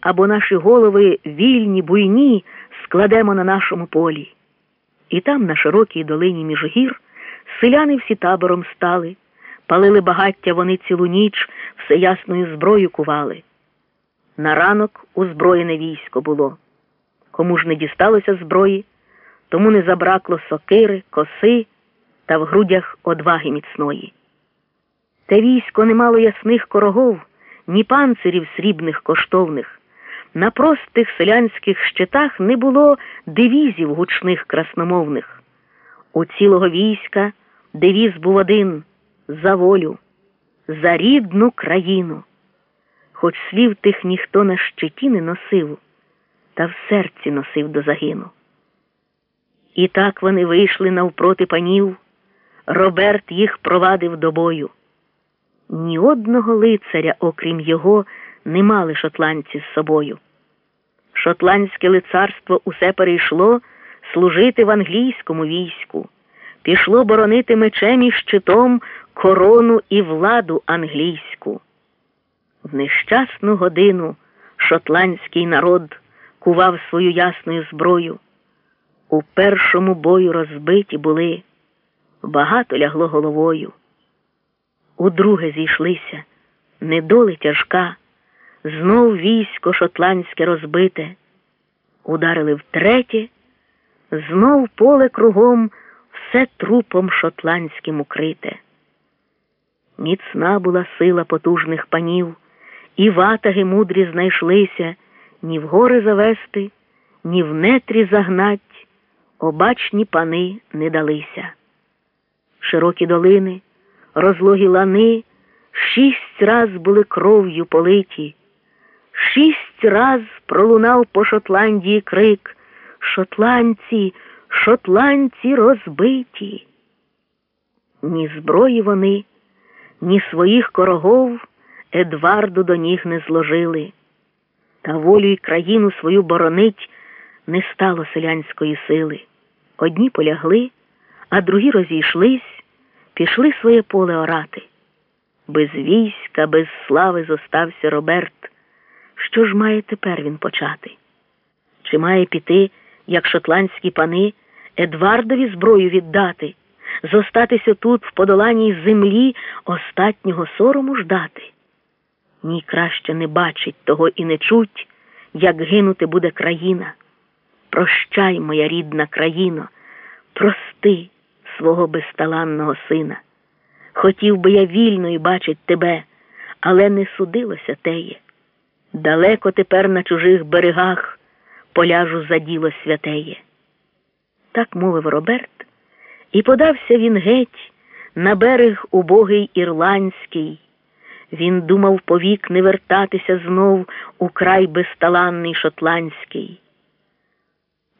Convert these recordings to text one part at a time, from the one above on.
або наші голови вільні, буйні, складемо на нашому полі. І там, на широкій долині між гір, селяни всі табором стали, палили багаття вони цілу ніч, все ясною зброю кували. На ранок узброєне військо було. Кому ж не дісталося зброї, тому не забракло сокири, коси та в грудях одваги міцної. Те військо не мало ясних корогов, ні панцирів срібних коштовних. На простих селянських щитах не було девізів гучних красномовних. У цілого війська девіз був один за волю, за рідну країну. Хоч слів тих ніхто на щиті не носив, та в серці носив до загину. І так вони вийшли навпроти панів, Роберт їх провадив до бою. Ні одного лицаря, окрім його, не мали шотландці з собою. Шотландське лицарство усе перейшло служити в англійському війську, пішло боронити мечем і щитом корону і владу англійську. В нещасну годину шотландський народ кував свою ясною зброю. У першому бою розбиті були, багато лягло головою. Удруге зійшлися, недоли тяжка, знов військо шотландське розбите, ударили втретє, знов поле кругом все трупом шотландським укрите. Міцна була сила потужних панів, і ватаги мудрі знайшлися. Ні в гори завести, ні в нетрі загнать, обачні пани не далися. Широкі долини розлогі лани. Шість раз були кров'ю политі, шість раз пролунав по Шотландії крик Шотландці, шотландці розбиті. Ні зброї вони, ні своїх корогов Едварду до ніг не зложили, та волю й країну свою боронить не стало селянської сили. Одні полягли, а другі розійшлись пішли своє поле орати. Без війська, без слави зостався Роберт. Що ж має тепер він почати? Чи має піти, як шотландські пани, Едвардові зброю віддати, зостатися тут, в подоланій землі, остатнього сорому ждати? Ні, краще не бачить того і не чуть, як гинути буде країна. Прощай, моя рідна країно, прости свого безталанного сина. Хотів би я вільною бачить тебе, але не судилося теє. Далеко тепер на чужих берегах поляжу за діло святеє. Так мовив Роберт, і подався він геть на берег убогий ірландський. Він думав повік не вертатися знов у край безталанний шотландський.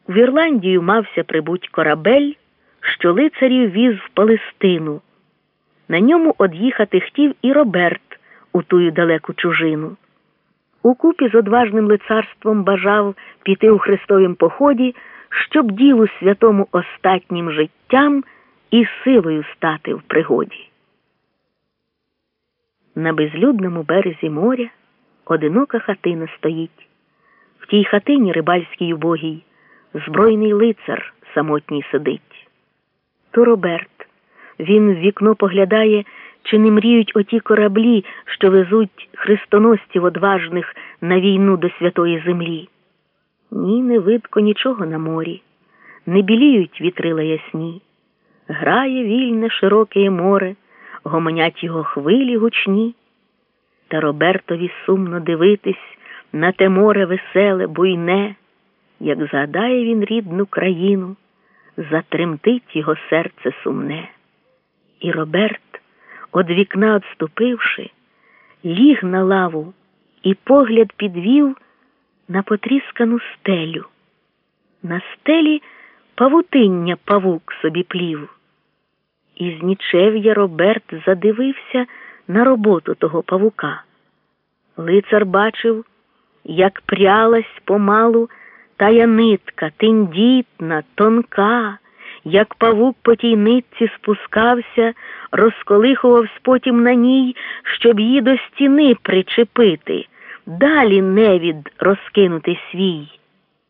В Ірландію мався прибуть корабель що лицарів віз в Палестину. На ньому од'їхати хотів і Роберт у тую далеку чужину. Укупі з одважним лицарством бажав піти у Христовім поході, щоб ділу святому остатнім життям і силою стати в пригоді. На безлюдному березі моря одинока хатина стоїть. В тій хатині рибальській убогій збройний лицар самотній сидить то Роберт. Він в вікно поглядає, чи не мріють оті кораблі, що везуть хрестоносців одважних на війну до святої землі. Ні, не видко нічого на морі, не біліють вітрила ясні. Грає вільне широке море, гомонять його хвилі гучні. Та Робертові сумно дивитись на те море веселе, буйне, як згадає він рідну країну затремтить його серце сумне. І Роберт, од вікна отступивши, ліг на лаву і погляд підвів на потріскану стелю. На стелі павутиння павук собі плів. І з нічев'я Роберт задивився на роботу того павука. Лицар бачив, як прялась помалу тая нитка, тендітна, тонка, як павук по тій нитці спускався, розколихував потім на ній, щоб її до стіни причепити, далі невід розкинути свій.